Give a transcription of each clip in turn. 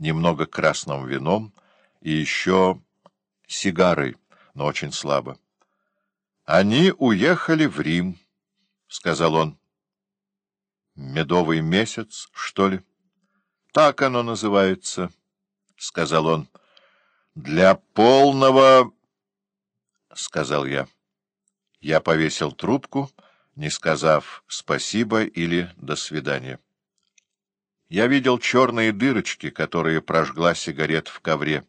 немного красным вином и еще сигарой, но очень слабо. «Они уехали в Рим», — сказал он. «Медовый месяц, что ли?» «Так оно называется», — сказал он. «Для полного...» — сказал я. Я повесил трубку, не сказав «спасибо» или «до свидания». Я видел черные дырочки, которые прожгла сигарета в ковре,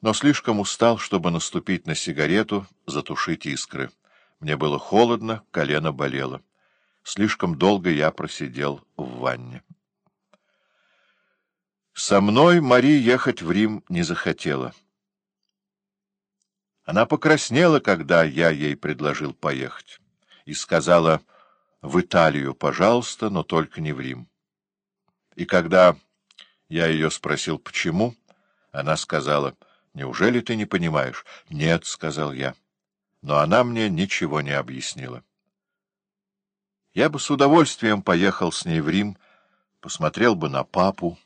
но слишком устал, чтобы наступить на сигарету, затушить искры. Мне было холодно, колено болело. Слишком долго я просидел в ванне. Со мной Мари ехать в Рим не захотела. Она покраснела, когда я ей предложил поехать, и сказала «в Италию, пожалуйста, но только не в Рим». И когда я ее спросил «почему?», она сказала «неужели ты не понимаешь?» «Нет», — сказал я, но она мне ничего не объяснила. Я бы с удовольствием поехал с ней в Рим, посмотрел бы на папу,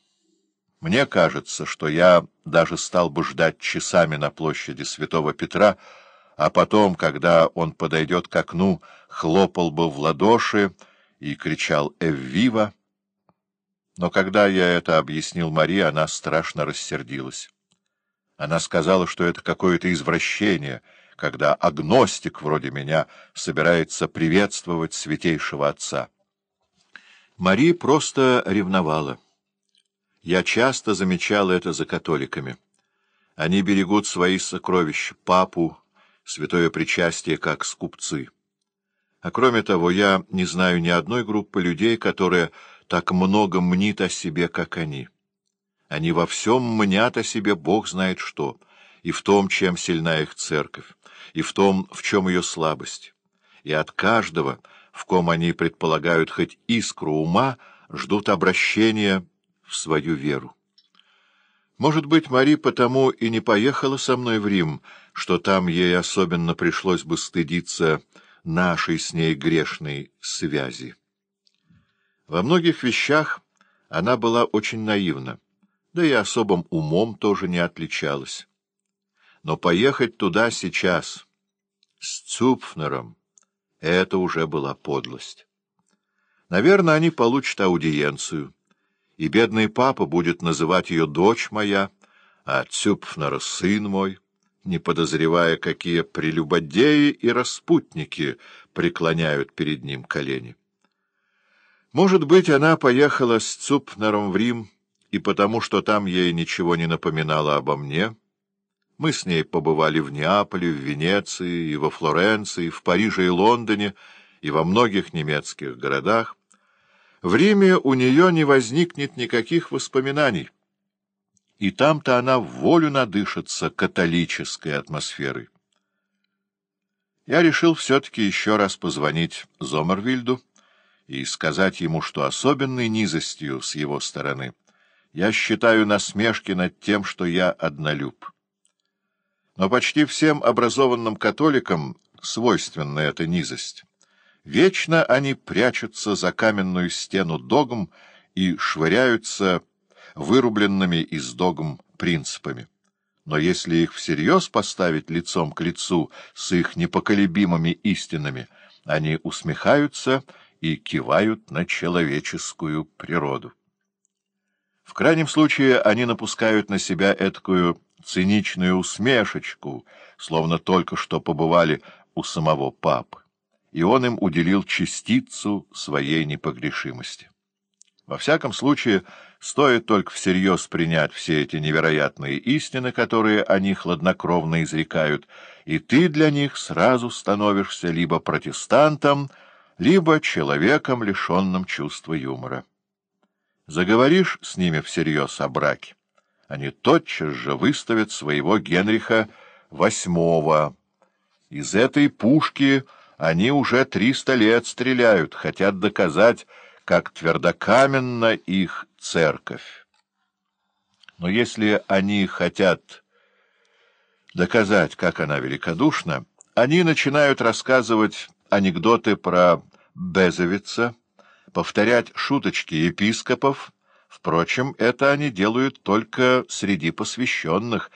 мне кажется, что я даже стал бы ждать часами на площади Святого Петра, а потом, когда он подойдет к окну, хлопал бы в ладоши и кричал «Эввива!». Но когда я это объяснил Марии, она страшно рассердилась. Она сказала, что это какое-то извращение, когда агностик вроде меня собирается приветствовать святейшего отца. Мари просто ревновала. Я часто замечал это за католиками. Они берегут свои сокровища, папу, святое причастие, как скупцы. А кроме того, я не знаю ни одной группы людей, которая так много мнит о себе, как они. Они во всем мнят о себе Бог знает что, и в том, чем сильна их церковь, и в том, в чем ее слабость. И от каждого, в ком они предполагают хоть искру ума, ждут обращения в свою веру. Может быть, Мари потому и не поехала со мной в Рим, что там ей особенно пришлось бы стыдиться нашей с ней грешной связи. Во многих вещах она была очень наивна, да и особым умом тоже не отличалась. Но поехать туда сейчас, с Цупфнером, это уже была подлость. Наверное, они получат аудиенцию и бедный папа будет называть ее «дочь моя», а Цюпфнер — «сын мой», не подозревая, какие прелюбодеи и распутники преклоняют перед ним колени. Может быть, она поехала с Цупнером в Рим, и потому что там ей ничего не напоминало обо мне. Мы с ней побывали в Неаполе, в Венеции, и во Флоренции, в Париже и Лондоне, и во многих немецких городах. В Риме у нее не возникнет никаких воспоминаний, и там-то она в волю надышится католической атмосферой. Я решил все-таки еще раз позвонить Зомервильду и сказать ему, что особенной низостью с его стороны я считаю насмешки над тем, что я однолюб. Но почти всем образованным католикам свойственна эта низость. Вечно они прячутся за каменную стену догм и швыряются вырубленными из догм принципами. Но если их всерьез поставить лицом к лицу с их непоколебимыми истинами, они усмехаются и кивают на человеческую природу. В крайнем случае они напускают на себя эткую циничную усмешечку, словно только что побывали у самого папы и он им уделил частицу своей непогрешимости. Во всяком случае, стоит только всерьез принять все эти невероятные истины, которые они хладнокровно изрекают, и ты для них сразу становишься либо протестантом, либо человеком, лишенным чувства юмора. Заговоришь с ними всерьез о браке, они тотчас же выставят своего Генриха VIII. Из этой пушки они уже триста лет стреляют, хотят доказать, как твердокаменна их церковь. Но если они хотят доказать, как она великодушна, они начинают рассказывать анекдоты про Безовица, повторять шуточки епископов, Впрочем, это они делают только среди посвященных,